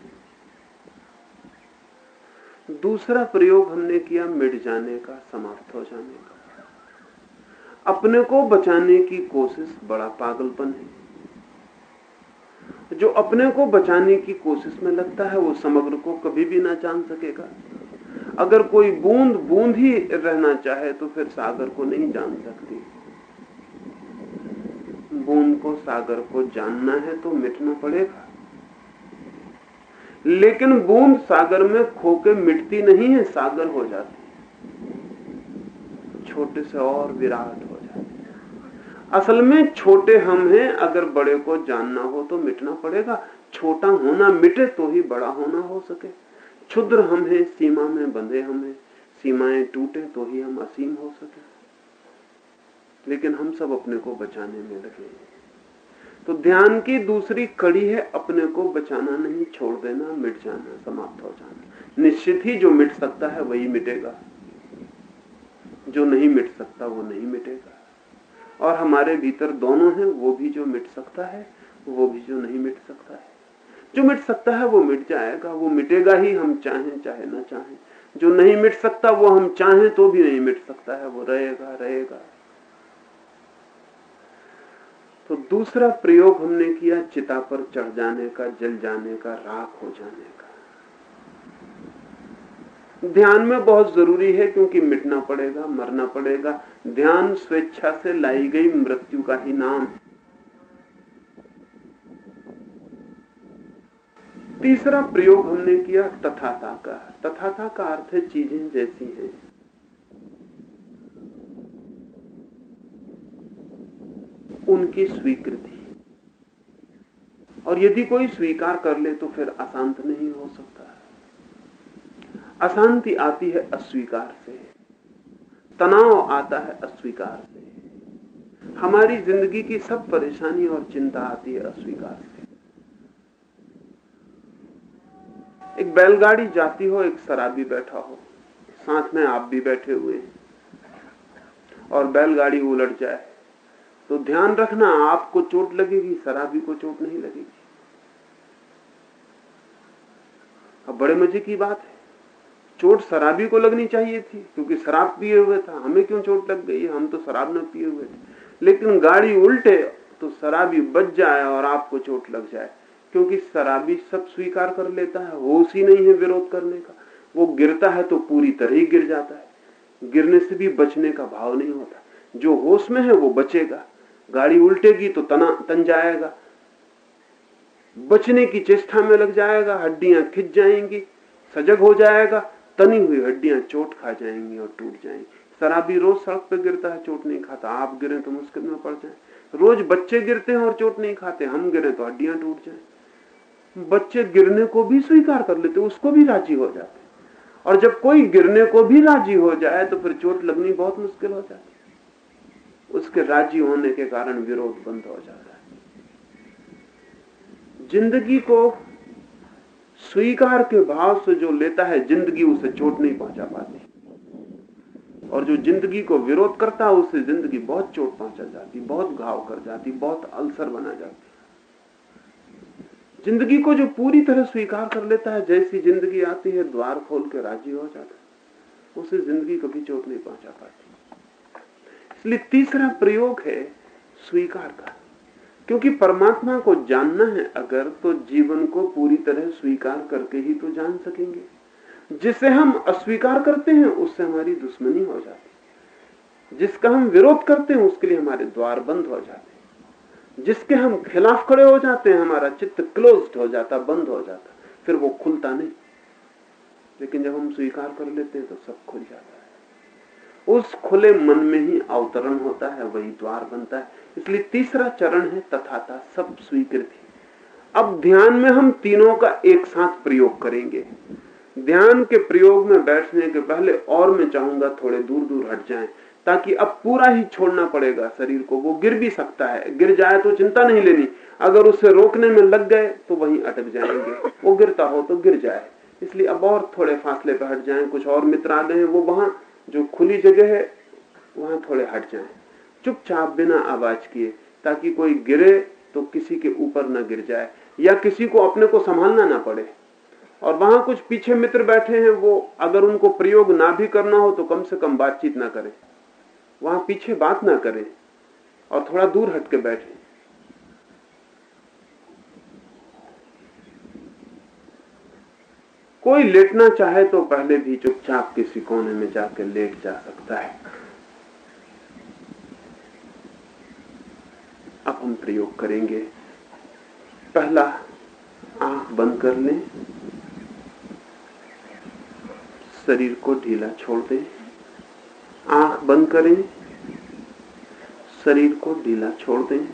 दूसरा प्रयोग हमने किया मिट जाने का, समाप्त हो जाने का। अपने को बचाने की कोशिश, बड़ा पागलपन है। जो अपने को बचाने की कोशिश में लगता है, वो समग्र को कभी भी ना जान सकेगा। अगर कोई बूंद बूंद ही रहना चाहे तो फिर सागर को नहीं जान सकती। बूंद को, सागर को जानना है तो मिटना पड़ेगा। लेकिन बूंद सागर में खोके मिटती नहीं है, सागर हो जाती छोटे से और विराट हो असल में छोटे हम हैं, अगर बड़े को जानना हो तो मिटना पड़ेगा। छोटा होना मिटे तो ही बड़ा होना हो सके। क्षुद्र हम हैं, सीमा में बंधे हम हैं। सीमाएँ टूटे तो ही हम असीम हो सके। लेकिन हम सब अपने को बचाने में लगे तो ध्यान की दूसरी कड़ी है, अपने को बचाना नहीं, छोड़ देना, मिट जाना, समाप्त हो जाना। निश्चित ही जो मिट सकता है, वही मिटेगा। जो नहीं मिट सकता, वो नहीं मिटेगा। और हमारे भीतर दोनों हैं, वो भी जो मिट सकता है, वो भी जो नहीं मिट सकता है। जो मिट सकता है, वो मिट जाएगा, वो मिटेगा ही हम चाहें, चाहे ना चाहें। जो नहीं मिट सकता, वो हम चाहें तो भी नहीं मिट सकता है, वो रहेगा रहेगा। तो दूसरा प्रयोग हमने किया, चिता पर चढ़ जाने का, जल जाने का, राख हो जाने का ध्यान में बहुत ज़रूरी है क्योंकि मिटना पड़ेगा, मरना पड़ेगा। ध्यान स्वेच्छा से लाई गई मृत्यु का ही नाम तीसरा प्रयोग हमने किया तथाता का। तथाता का अर्थ है चीज़ें जैसी हैं। उनकी स्वीकृति। और यदि कोई स्वीकार कर ले तो फिर अशांत नहीं हो सकता। अशांति आती है अस्वीकार से। तनाव आता है अस्वीकार से। हमारी ज़िंदगी की सब परेशानी और चिंता आती है अस्वीकार से। एक बैलगाड़ी जाती हो, एक शराबी बैठा हो, साथ में आप भी बैठे हुए और बैलगाड़ी उलट जाए तो ध्यान रखना, आपको चोट लगेगी, शराबी को चोट नहीं लगेगी। अब बड़े मज़े की बात है। चोट शराबी को लगनी चाहिए थी, क्योंकि शराब पिए हुए था। हमें क्यों चोट लग गई? हम तो शराब न पिए हुए थे। लेकिन गाड़ी उल्टे तो शराबी बच जाए और आपको चोट लग जाए। क्योंकि शराबी सब स्वीकार कर लेता है, होश ही नहीं है विरोध करने का। वो गिरता है तो पूरी तरह ही गिर जाता है। गिरने से भी बचने का भाव नहीं होता। जो होश में है वो बचेगा। गाड़ी उल्टेगी तो तना, तन जाएगा। बचने की चेष्टा में लग जाएगा, हड्डियाँ खिंच जाएँगी, सजग हो जाएगा। तनी हुई हड्डियाँ चोट खा जाएँगी और टूट जाएँगी। शराबी रोज सड़क पे गिरता है, चोट नहीं खाता। आप गिरे तो मुश्किल में पड़ जाए। रोज बच्चे गिरते हैं और चोट नहीं खाते। हम गिरे तो हड्डियाँ टूट जाए। बच्चे गिरने को भी स्वीकार कर लेते, उसको भी राज़ी हो जाते। और जब कोई गिरने को भी राज़ी हो जाए तो फिर चोट लगनी बहुत मुश्किल हो जाती। उसके राज़ी होने के कारण विरोध बंद हो जाता है। ज़िंदगी को स्वीकार के भाव से जो लेता है ज़िंदगी, उसे चोट नहीं पहुँचा पाती। और जो ज़िंदगी को विरोध करता है, उसे ज़िंदगी बहुत चोट पहुँचा जाती, बहुत घाव कर जाती, बहुत अल्सर बना जाती। ज़िंदगी को जो पूरी तरह स्वीकार कर लेता है, जैसी ज़िंदगी आती है, द्वार खोल के राज़ी हो जाता है। उसे ज़िंदगी कभी चोट नहीं पहुँचा पाती। इसलिए तीसरा प्रयोग है, स्वीकार का क्योंकि परमात्मा को जानना है अगर तो जीवन को पूरी तरह स्वीकार करके ही तो जान सकेंगे। जिसे हम अस्वीकार करते हैं, उससे हमारी दुश्मनी हो जाती जिसका हम विरोध करते हैं, उसके लिए हमारे द्वार बंद हो जाते जिसके हम खिलाफ खड़े हो जाते हैं, हमारा चित्त क्लोज्ड हो जाता, बंद हो जाता, फिर वो खुलता नहीं। लेकिन जब हम स्वीकार कर लेते हैं तो सब खुल जाता है। उस खुले मन में ही अवतरण होता है, वही द्वार बनता है। इसलिए तीसरा चरण है तथाता सब स्वीकृति। अब ध्यान में हम तीनों का एक साथ प्रयोग करेंगे। ध्यान के प्रयोग में बैठने के पहले और मैं चाहूँगा थोड़े दूर दूर हट जाएँ, ताकि अब पूरा ही छोड़ना पड़ेगा शरीर को, वो गिर भी सकता है। गिर जाए तो चिंता नहीं लेनी, अगर उसे रोकने में लग गए तो वहीं अटक जाएँगे। वो गिरता हो तो गिर जाए। इसलिए अब और थोड़े फासले पर हट जाएँ, कुछ और मित्र आ गए हैं, वो वहाँ, जो खुली जगह है, वहाँ थोड़े हट जाएँ। चुपचाप बिना आवाज़ किए, ताकि कोई गिरे तो किसी के ऊपर न गिर जाए, या किसी को अपने को संभालना ना पड़े। और वहाँ कुछ पीछे मित्र बैठे हैं, वो अगर उनको प्रयोग ना भी करना हो तो कम से कम बातचीत ना करें। वहाँ पीछे बात ना करें और थोड़ा दूर हटके बैठे। कोई लेटना चाहे तो पहले भी चुपचाप किसी कोने में जाकर लेट जा सकता है। अब हम प्रयोग करेंगे। पहला आँख बंद कर लें। शरीर को ढीला छोड़ दें। आँख बंद करें। शरीर को ढीला छोड़ दें।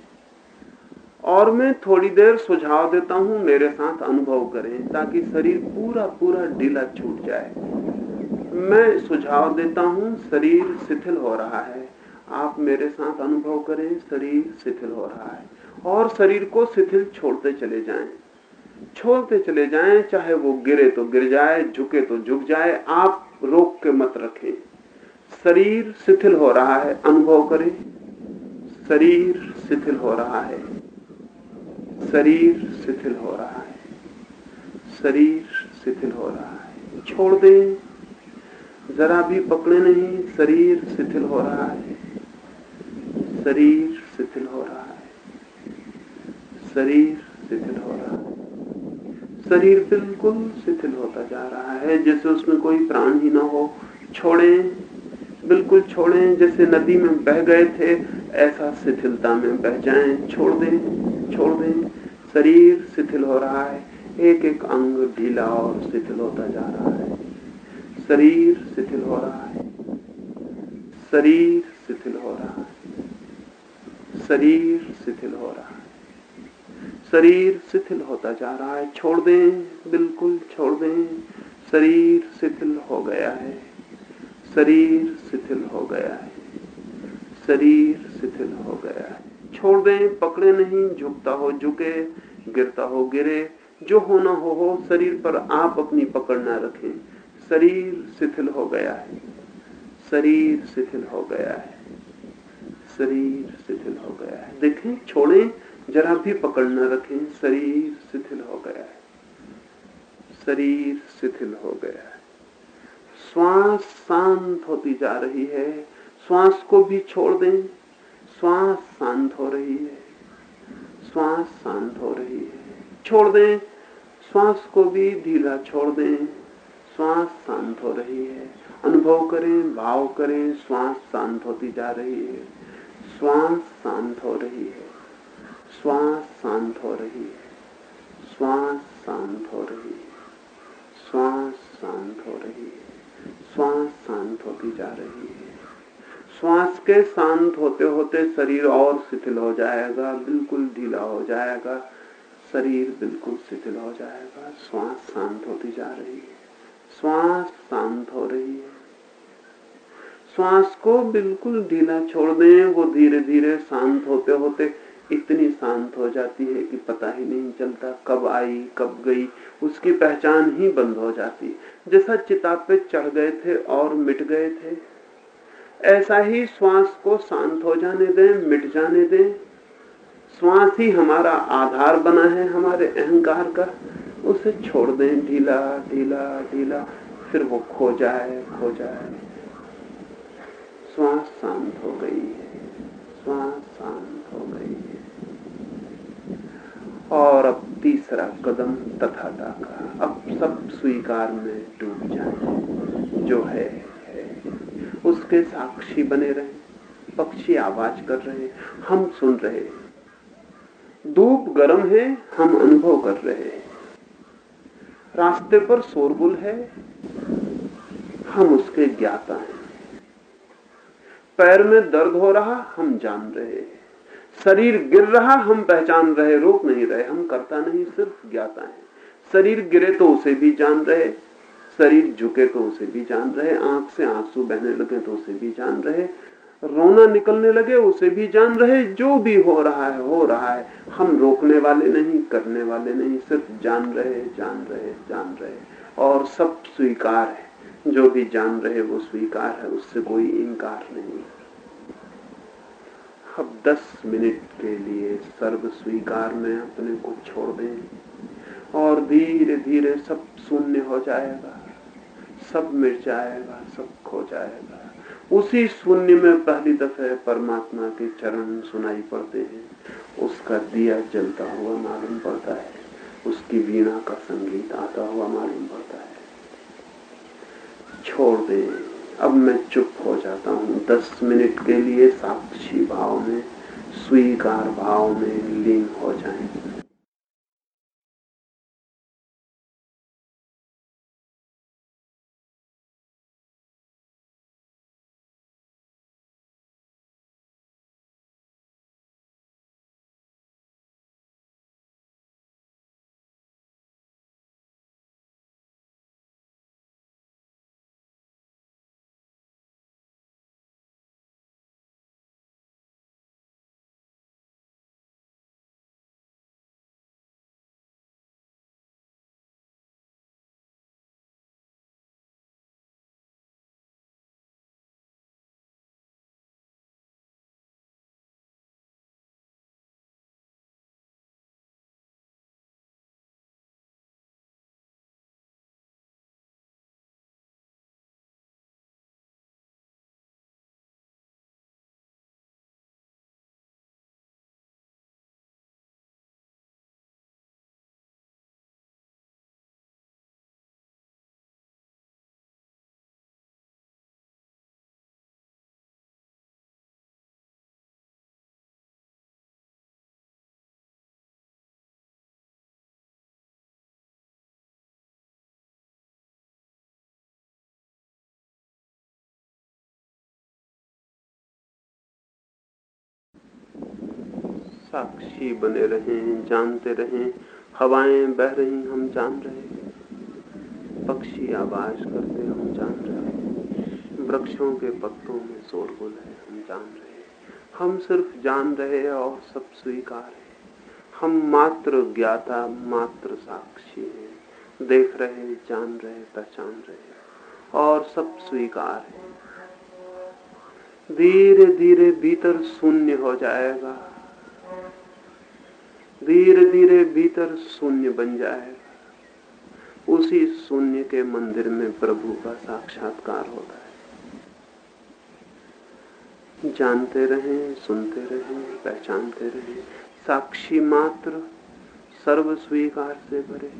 और मैं थोड़ी देर सुझाव देता हूँ, मेरे साथ अनुभव करें, ताकि शरीर पूरा पूरा ढीला छूट जाए। मैं सुझाव देता हूँ, शरीर शिथिल हो रहा है। आप मेरे साथ अनुभव करें, शरीर शिथिल हो रहा है। और शरीर को शिथिल छोड़ते चले जाएँ। छोड़ते चले जाएँ, चाहे वो गिरे तो गिर जाए, झुके तो झुक जाए, आप रोक के मत रखें। शरीर शिथिल हो रहा है, अनुभव करें। शरीर शिथिल हो रहा है। शरीर शिथिल हो रहा है। शरीर शिथिल हो रहा है। छोड़ दें। जरा भी पकड़े नहीं, शरीर शिथिल हो रहा है। शरीर शिथिल हो रहा है। शरीर शिथिल हो रहा है। शरीर बिल्कुल शिथिल होता जा रहा है, जैसे उसमें कोई प्राण ही ना हो। छोड़े, बिल्कुल छोड़े, जैसे नदी में बह गए थे, ऐसा शिथिलता में बह जाएँ। छोड़ दें छोड़ दें, शरीर शिथिल हो रहा है। एक एक अंग ढीला और शिथिल होता जा रहा है। शरीर शिथिल हो रहा है। शरीर शिथिल हो रहा है। शरीर शिथिल हो रहा है। शरीर शिथिल होता जा रहा है। छोड़ दें, बिल्कुल छोड़ दें, शरीर शिथिल हो गया है। शरीर शिथिल हो गया है। शरीर शिथिल हो गया है। छोड़ दें, पकड़े नहीं, झुकता हो, झुके, गिरता हो, गिरे। जो होना हो हो, शरीर पर आप अपनी पकड़ ना रखें। शरीर शिथिल हो गया है। शरीर शिथिल हो गया है। शरीर शिथिल हो गया है। देखें, छोड़े, जरा भी पकड़ न रखें, शरीर शिथिल हो गया है। शरीर शिथिल हो गया है। श्वास शांत होती जा रही है। श्वास को भी छोड़ दें। श्वास शांत हो रही है। श्वास शांत हो रही है। छोड़ दें। श्वास को भी ढीला छोड़ दें। श्वास शांत हो रही है। अनुभव करें, भाव करें, श्वास शांत होती जा रही है। श्वास शांत हो रही है। श्वास शांत हो रही है। श्वास शांत हो रही है। श्वास शांत हो रही है। श्वास शांत होती जा रही है। श्वास के शांत होते होते शरीर और शिथिल हो जाएगा, बिल्कुल ढीला हो जाएगा, शरीर बिल्कुल शिथिल हो जाएगा। श्वास शांत होती जा रही है। श्वास शांत हो रही है। श्वास को बिल्कुल ढीला छोड़ दें, वो धीरे धीरे शांत होते होते इतनी शांत हो जाती है कि पता ही नहीं चलता कब आई, कब गई, उसकी पहचान ही बंद हो जाती जैसा चिता पे चढ़ गए थे और मिट गए थे, ऐसा ही श्वास को शांत हो जाने दें, मिट जाने दें। श्वास ही हमारा आधार बना है, हमारे अहंकार का। उसे छोड़ दें, ढीला ढीला ढीला, फिर वो खो जाए खो जाए। श्वास शांत हो गई है श्वास शांत हो गई है और अब तीसरा कदम तथाता का अब सब स्वीकार में डूब जाए जो है, है। उसके साक्षी बने रहे पक्षी आवाज़ कर रहे हम सुन रहे धूप गर्म है हम अनुभव कर रहे हैं। रास्ते पर शोरगुल है हम उसके ज्ञाता हैं। पैर में दर्द हो रहा, हम जान रहे। शरीर गिर रहा, हम पहचान रहे, रोक नहीं रहे, हम करता नहीं, सिर्फ़ ज्ञाता है। शरीर गिरे तो उसे भी जान रहे, शरीर झुके तो उसे भी जान रहे, आँख से आँसू बहने लगे तो उसे भी जान रहे, रोना निकलने लगे, उसे भी जान रहे, जो भी हो रहा है, हो रहा है। हम रोकने वाले नहीं, करने वाले नहीं, सिर्फ़ जान रहे जान रहे जान रहे। और सब स्वीकार है, जो भी जान रहे, वो स्वीकार है, उससे कोई इनकार नहीं। अब दस मिनट के लिए सर्व स्वीकार में अपने को छोड़ दें और धीरे धीरे सब शून्य हो जाएगा, सब मिट जाएगा, सब खो जाएगा। उसी शून्य में पहली दफे परमात्मा के चरण सुनाई पड़ते हैं। उसका दिया जलता हुआ मालूम पड़ता है। उसकी वीणा का संगीत आता हुआ मालूम पड़ता है। छोड़ दे। अब मैं चुप हो जाता हूँ दस मिनट के लिए साक्षी भाव में, स्वीकार भाव में लीन हो जाएँ। साक्षी बने रहें, जानते रहें। हवाएँ बह रही, हम जान रहे पक्षी आवाज़ करते, हम जान रहे वृक्षों के पत्तों में शोरगुल है हम जान रहे हम सिर्फ़ जान रहे और सब स्वीकार है। हम मात्र ज्ञाता, मात्र साक्षी है। देख रहे, जान रहे, पहचान रहे और सब स्वीकार है। धीरे धीरे भीतर शून्य हो जाएगा। धीरे धीरे भीतर शून्य बन जाए। उसी शून्य के मंदिर में प्रभु का साक्षात्कार होता है। जानते रहें, सुनते रहें, पहचानते रहें। साक्षी मात्र सर्व स्वीकार से भरे।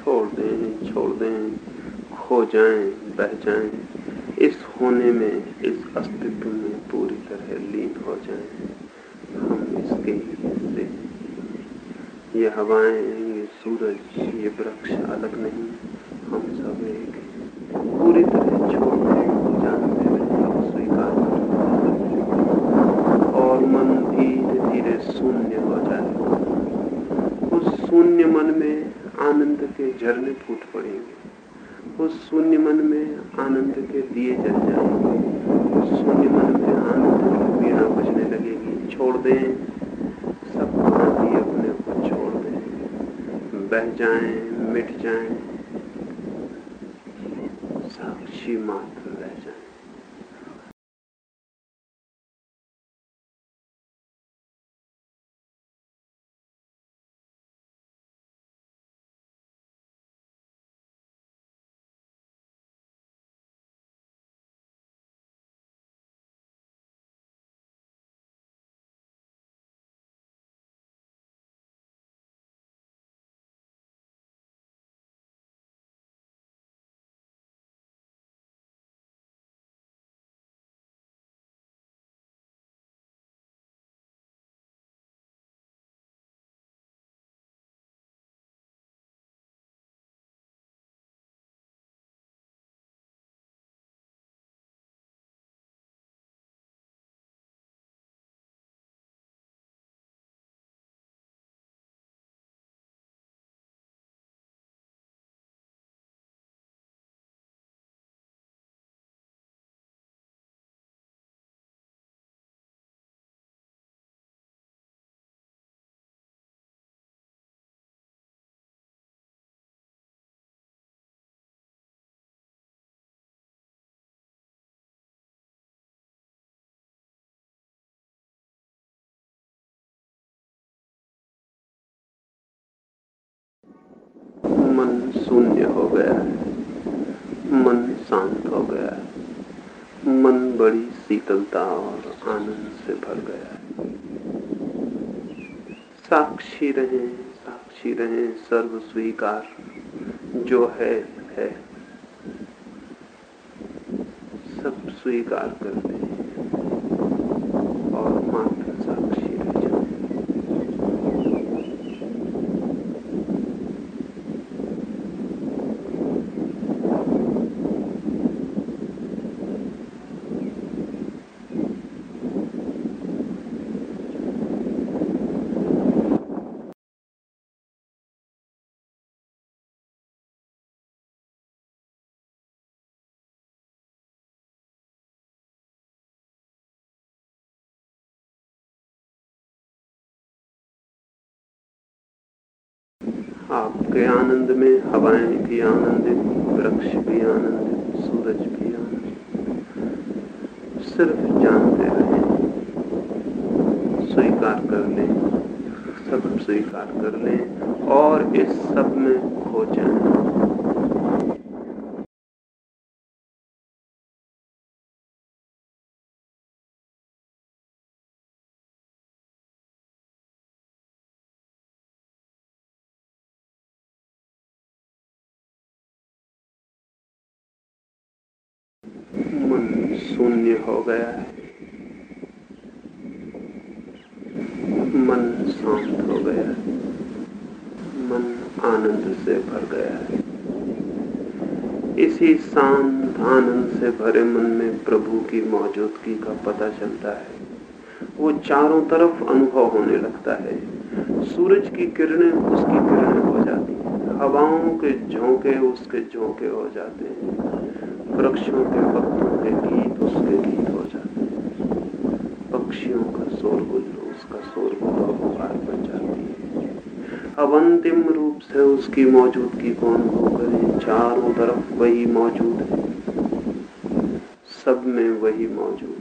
छोड़ दें छोड़ दें, खो जाएँ, बह जाएँ। इस होने में, इस अस्तित्व में पूरी तरह लीन हो जाएँ। हम इसके हिस्से ये हवाएँ, ये सूरज, ये वृक्ष अलग नहीं, हम सब एक पूरी तरह छोड़ दें जानते रहे स्वीकार और मन धीरे धीरे शून्य हो जाए। उस शून्य मन में आनंद के झरने फूट पड़ेंगे। उस शून्य मन में आनंद के दिए जल जाएँगे। उस शून्य मन में आनंद की पीड़ा बजने लगेगी। छोड़ दें। सब भी अपने को छोड़ दें। बह जाएँ, मिट जाएँ। साक्षी मात्र मन शून्य हो गया है। मन शांत हो गया है। मन बड़ी शीतलता और आनंद से भर गया है। साक्षी रहे साक्षी रहे सर्व स्वीकार जो है है। सब स्वीकार करते दे और मात्र साक्षी रह जाए आपके आनंद में, हवाएँ भी आनंदित, वृक्ष भी आनंदित, सूरज भी आनंदित। सिर्फ़ जानते रहे, स्वीकार कर लें, सब स्वीकार कर लें और इस सब में खो जाएँ। शून्य हो गया है। मन शांत हो गया है। मन आनंद से भर गया है। इसी शांत आनंद से भरे मन में प्रभु की मौजूदगी का पता चलता है। वो चारों तरफ़ अनुभव होने लगता है। सूरज की किरणें उसकी किरणें हो जाती हैं। हवाओं के झोंके उसके झोंके हो जाते हैं। वृक्षों के पत्तों के गीत उसके गीत हो जाते हैं पक्षियों का शोरगुल उसका शोरगुल और पुकार बन जाती है अब अंतिम रूप से उसकी मौजूदगी को अनुभव करें? चारों तरफ़ वही मौजूद है। सब में वही मौजूद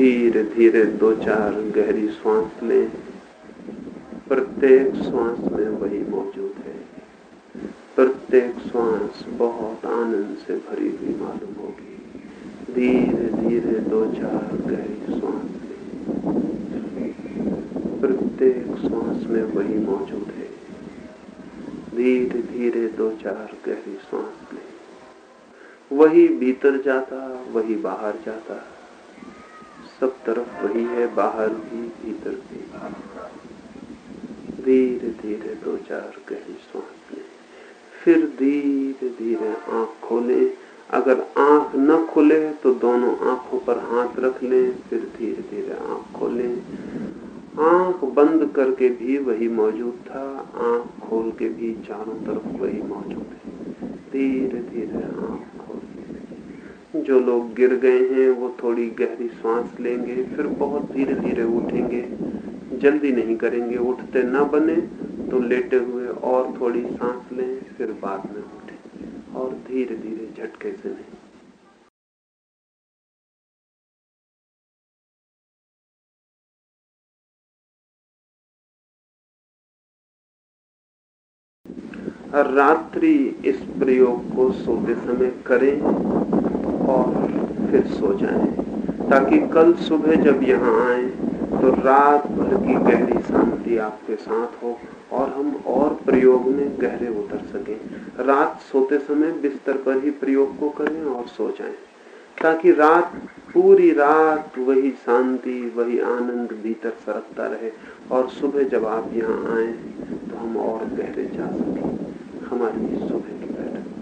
धीरे धीरे दो चार गहरी श्वास लें। प्रत्येक श्वास में वही मौजूद है। प्रत्येक श्वास बहुत आनंद से भरी हुई मालूम होगी। धीरे धीरे दो चार गहरी श्वास लें। प्रत्येक श्वास में वही मौजूद है। धीरे धीरे दो चार गहरी श्वास लें। वही भीतर जाता, वही बाहर जाता। सब तरफ़ वही है, बाहर भी भीतर भी। धीरे धीरे दो चार गहरी सांस लें। फिर धीरे धीरे आँख खोले। अगर आँख न खुले तो दोनों आँखों पर हाथ रख लें। फिर धीरे धीरे आँख खोलें। आँख बंद करके भी वही मौजूद था। आँख खोल के भी चारों तरफ़ वही मौजूद है। धीरे धीरे आँख जो लोग गिर गए हैं, वो थोड़ी गहरी सांस लेंगे, फिर बहुत धीरे धीरे उठेंगे। जल्दी नहीं करेंगे, उठते न बने तो लेटे हुए और थोड़ी सांस लें, फिर बाद में उठे और धीरे धीरे झटके से नहीं रात्रि इस प्रयोग को सोते समय करें। और फिर सो जाएँ, ताकि कल सुबह जब यहाँ आए तो रात भर की गहरी शांति आपके साथ हो और हम और प्रयोग में गहरे उतर सकें। रात सोते समय बिस्तर पर ही प्रयोग को करें और सो जाएँ, ताकि रात, पूरी रात वही शांति, वही आनंद भीतर सरकता रहे और सुबह जब आप यहाँ आए तो हम और गहरे जा सकें। हमारी सुबह की बैठक।